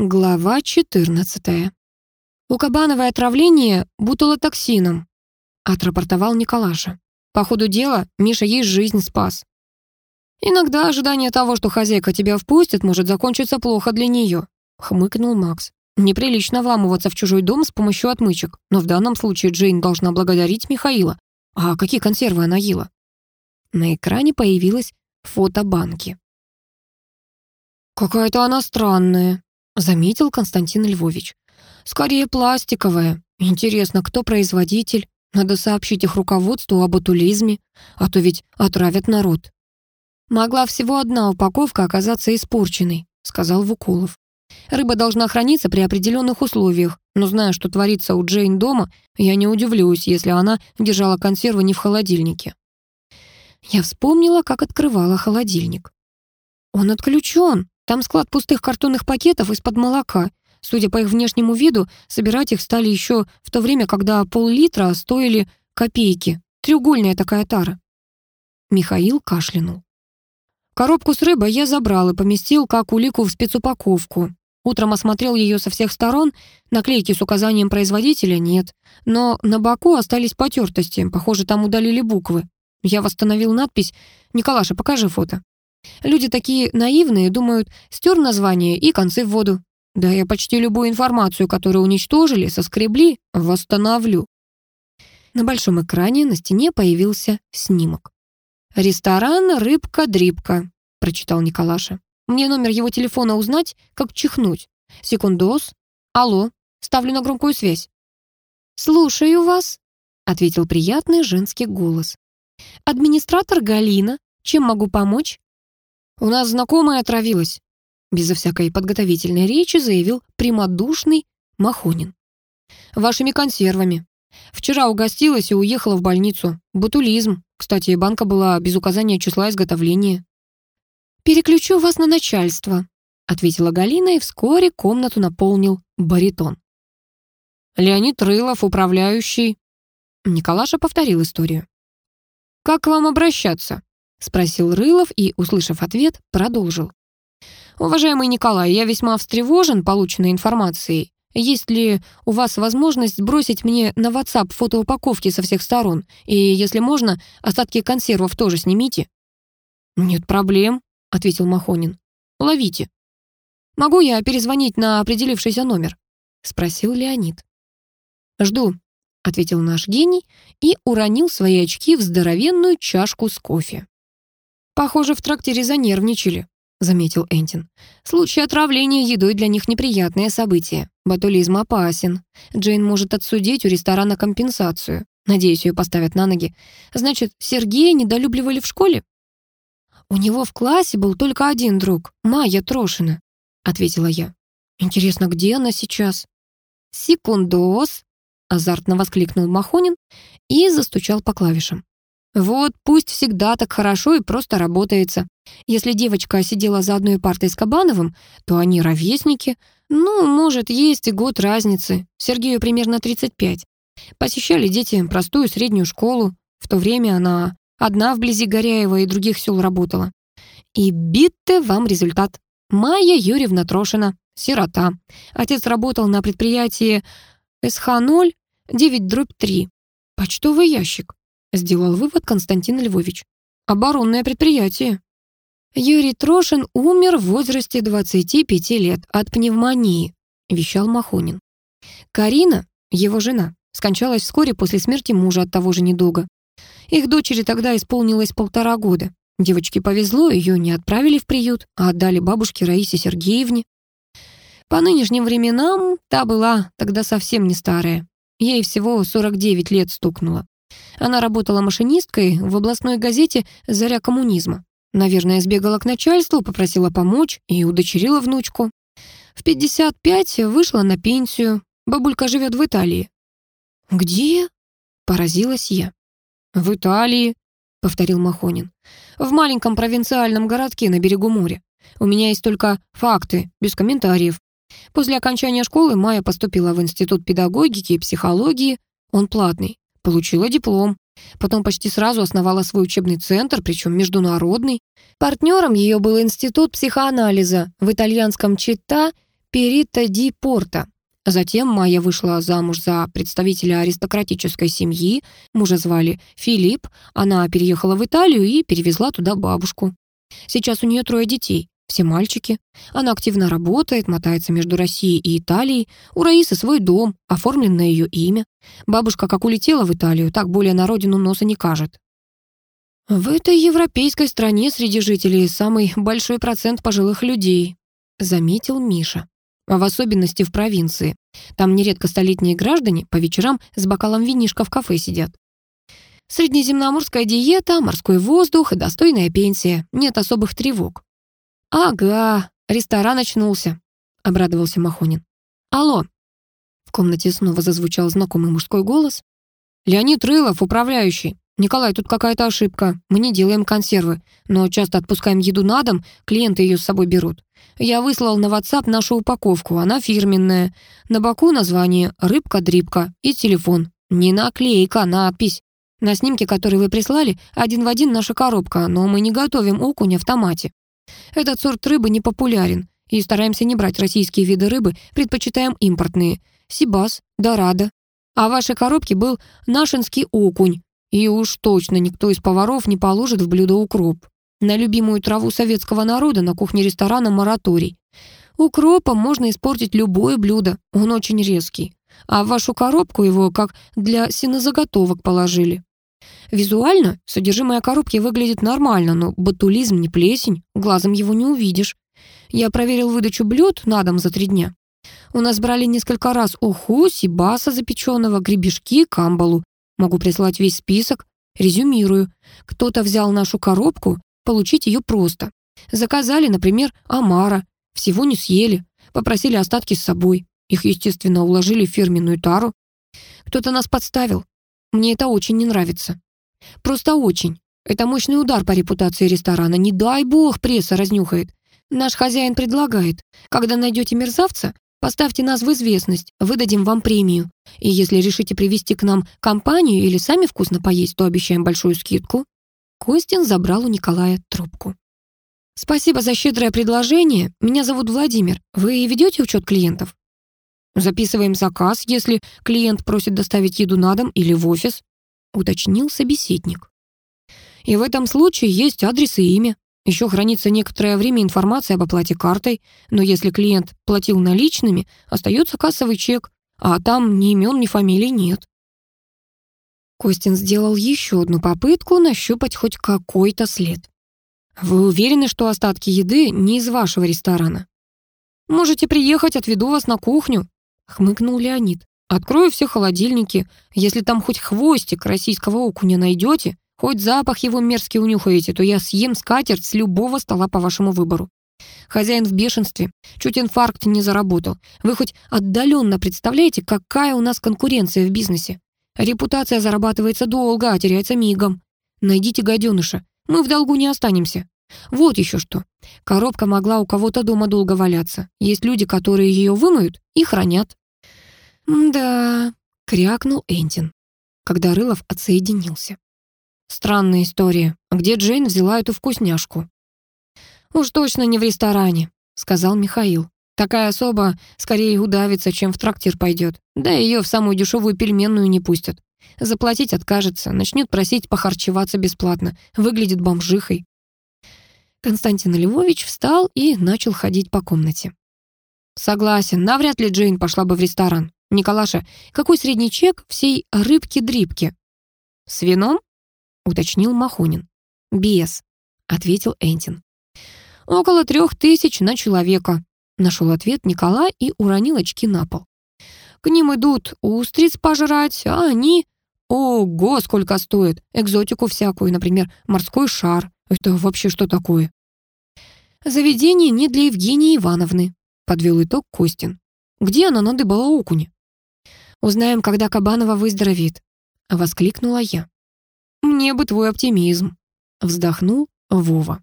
Глава 14. У Кабановой отравление бутылотоксином, отрапортовал Николаша. По ходу дела Миша ей жизнь спас. Иногда ожидание того, что хозяйка тебя впустит, может закончиться плохо для нее, хмыкнул Макс. Неприлично вламываться в чужой дом с помощью отмычек, но в данном случае Джейн должна благодарить Михаила. А какие консервы она ела? На экране появилось фото банки. «Какая-то она странная», заметил Константин Львович. «Скорее пластиковая. Интересно, кто производитель? Надо сообщить их руководству об атулизме, а то ведь отравят народ». «Могла всего одна упаковка оказаться испорченной», — сказал Вукулов. «Рыба должна храниться при определенных условиях, но зная, что творится у Джейн дома, я не удивлюсь, если она держала консервы не в холодильнике». Я вспомнила, как открывала холодильник. «Он отключен», там склад пустых картонных пакетов из-под молока. Судя по их внешнему виду, собирать их стали еще в то время, когда пол-литра стоили копейки. Треугольная такая тара. Михаил кашлянул. Коробку с рыбой я забрал и поместил как улику в спецупаковку. Утром осмотрел ее со всех сторон, наклейки с указанием производителя нет, но на боку остались потертости, похоже, там удалили буквы. Я восстановил надпись «Николаша, покажи фото». Люди такие наивные, думают, стер название и концы в воду. Да я почти любую информацию, которую уничтожили, соскребли, восстановлю. На большом экране на стене появился снимок. «Ресторан «Рыбка-дрибка», — прочитал Николаша. «Мне номер его телефона узнать, как чихнуть. Секундос. Алло, ставлю на громкую связь». «Слушаю вас», — ответил приятный женский голос. «Администратор Галина. Чем могу помочь?» «У нас знакомая отравилась», — безо всякой подготовительной речи заявил прямодушный Махонин. «Вашими консервами. Вчера угостилась и уехала в больницу. Ботулизм. Кстати, банка была без указания числа изготовления». «Переключу вас на начальство», — ответила Галина, и вскоре комнату наполнил баритон. «Леонид Рылов, управляющий». Николаша повторил историю. «Как к вам обращаться?» — спросил Рылов и, услышав ответ, продолжил. «Уважаемый Николай, я весьма встревожен полученной информацией. Есть ли у вас возможность бросить мне на WhatsApp фото упаковки со всех сторон? И, если можно, остатки консервов тоже снимите?» «Нет проблем», — ответил Махонин. «Ловите». «Могу я перезвонить на определившийся номер?» — спросил Леонид. «Жду», — ответил наш гений и уронил свои очки в здоровенную чашку с кофе. «Похоже, в трактире занервничали», — заметил Энтин. «Случай отравления едой для них неприятное событие. Батулизм опасен. Джейн может отсудить у ресторана компенсацию. Надеюсь, ее поставят на ноги. Значит, Сергея недолюбливали в школе?» «У него в классе был только один друг, Майя Трошина», — ответила я. «Интересно, где она сейчас?» «Секундос», — азартно воскликнул Махонин и застучал по клавишам. Вот пусть всегда так хорошо и просто работается. Если девочка сидела за одной партой с Кабановым, то они ровесники. Ну, может, есть и год разницы. Сергею примерно 35. Посещали дети простую среднюю школу. В то время она одна вблизи Горяева и других сел работала. И битте вам результат. Майя Юрьевна Трошина, сирота. Отец работал на предприятии СХ-0, 9 дробь 3. Почтовый ящик. Сделал вывод Константин Львович. Оборонное предприятие. Юрий Трошин умер в возрасте 25 лет от пневмонии, вещал Махонин. Карина, его жена, скончалась вскоре после смерти мужа от того же недуга. Их дочери тогда исполнилось полтора года. Девочке повезло, ее не отправили в приют, а отдали бабушке Раисе Сергеевне. По нынешним временам та была тогда совсем не старая. Ей всего 49 лет стукнуло. Она работала машинисткой в областной газете «Заря коммунизма». Наверное, сбегала к начальству, попросила помочь и удочерила внучку. В 55 вышла на пенсию. Бабулька живет в Италии. «Где?» — поразилась я. «В Италии», — повторил Махонин. «В маленьком провинциальном городке на берегу моря. У меня есть только факты, без комментариев. После окончания школы Майя поступила в Институт педагогики и психологии. Он платный. Получила диплом. Потом почти сразу основала свой учебный центр, причем международный. Партнером ее был Институт психоанализа в итальянском Чита Перита ди Порта. Затем Майя вышла замуж за представителя аристократической семьи, мужа звали Филипп, она переехала в Италию и перевезла туда бабушку. Сейчас у нее трое детей, все мальчики. Она активно работает, мотается между Россией и Италией. У Раисы свой дом, оформлен на ее имя. Бабушка как улетела в Италию, так более на родину носа не кажет. В этой европейской стране среди жителей самый большой процент пожилых людей, заметил Миша. А в особенности в провинции. Там нередко столетние граждане по вечерам с бокалом винишка в кафе сидят. Среднеземноморская диета, морской воздух достойная пенсия. Нет особых тревог. «Ага, ресторан очнулся», — обрадовался Махонин. «Алло». В комнате снова зазвучал знакомый мужской голос. «Леонид Рылов, управляющий. Николай, тут какая-то ошибка. Мы не делаем консервы, но часто отпускаем еду на дом, клиенты ее с собой берут. Я выслал на WhatsApp нашу упаковку, она фирменная. На боку название «Рыбка-дрипка» и телефон. Не наклейка, надпись. На снимке, который вы прислали, один в один наша коробка, но мы не готовим окуня в томате. Этот сорт рыбы не популярен, и стараемся не брать российские виды рыбы, предпочитаем импортные. Сибас, Дорадо. А в вашей коробке был нашинский окунь. И уж точно никто из поваров не положит в блюдо укроп. На любимую траву советского народа на кухне ресторана мораторий. Укропом можно испортить любое блюдо, он очень резкий. А в вашу коробку его как для синозаготовок положили. Визуально содержимое коробки выглядит нормально, но батулизм не плесень, глазом его не увидишь. Я проверил выдачу блюд на дом за три дня. У нас брали несколько раз уху, сибаса запеченного, гребешки, камбалу. Могу прислать весь список. Резюмирую. Кто-то взял нашу коробку, получить ее просто. Заказали, например, омара. Всего не съели. Попросили остатки с собой. Их, естественно, уложили в фирменную тару. Кто-то нас подставил. Мне это очень не нравится. Просто очень. Это мощный удар по репутации ресторана. Не дай бог пресса разнюхает. Наш хозяин предлагает, когда найдете мерзавца, поставьте нас в известность, выдадим вам премию. И если решите привести к нам компанию или сами вкусно поесть, то обещаем большую скидку». Костин забрал у Николая трубку. «Спасибо за щедрое предложение. Меня зовут Владимир. Вы ведете учет клиентов?» Записываем заказ, если клиент просит доставить еду на дом или в офис, уточнил собеседник. И в этом случае есть адрес и имя. Еще хранится некоторое время информация об оплате картой, но если клиент платил наличными, остается кассовый чек, а там ни имен, ни фамилий нет. Костин сделал еще одну попытку нащупать хоть какой-то след. «Вы уверены, что остатки еды не из вашего ресторана?» «Можете приехать, отведу вас на кухню», хмыкнул Леонид. «Открою все холодильники. Если там хоть хвостик российского окуня найдете, хоть запах его мерзкий унюхаете, то я съем скатерть с любого стола по вашему выбору. Хозяин в бешенстве, чуть инфаркт не заработал. Вы хоть отдаленно представляете, какая у нас конкуренция в бизнесе? Репутация зарабатывается долго, а теряется мигом. Найдите гаденыша, мы в долгу не останемся. Вот еще что. Коробка могла у кого-то дома долго валяться. Есть люди, которые ее вымоют и хранят. «Да», — крякнул Энтин, когда Рылов отсоединился. «Странная история. Где Джейн взяла эту вкусняшку?» «Уж точно не в ресторане», — сказал Михаил. «Такая особа скорее удавится, чем в трактир пойдет. Да ее в самую дешевую пельменную не пустят. Заплатить откажется, начнет просить похарчеваться бесплатно, выглядит бомжихой». Константин Львович встал и начал ходить по комнате. «Согласен, навряд ли Джейн пошла бы в ресторан. «Николаша, какой средний чек всей рыбки-дрипки?» «С вином?» — уточнил Махонин. «Без», — ответил Энтин. «Около трех тысяч на человека», — нашел ответ Николай и уронил очки на пол. «К ним идут устриц пожрать, а они...» «Ого, сколько стоит! Экзотику всякую, например, морской шар. Это вообще что такое?» «Заведение не для Евгении Ивановны», — подвел итог Костин. «Где она надыбала окуня?» Узнаем, когда Кабанова выздоровеет», — воскликнула я. «Мне бы твой оптимизм», — вздохнул Вова.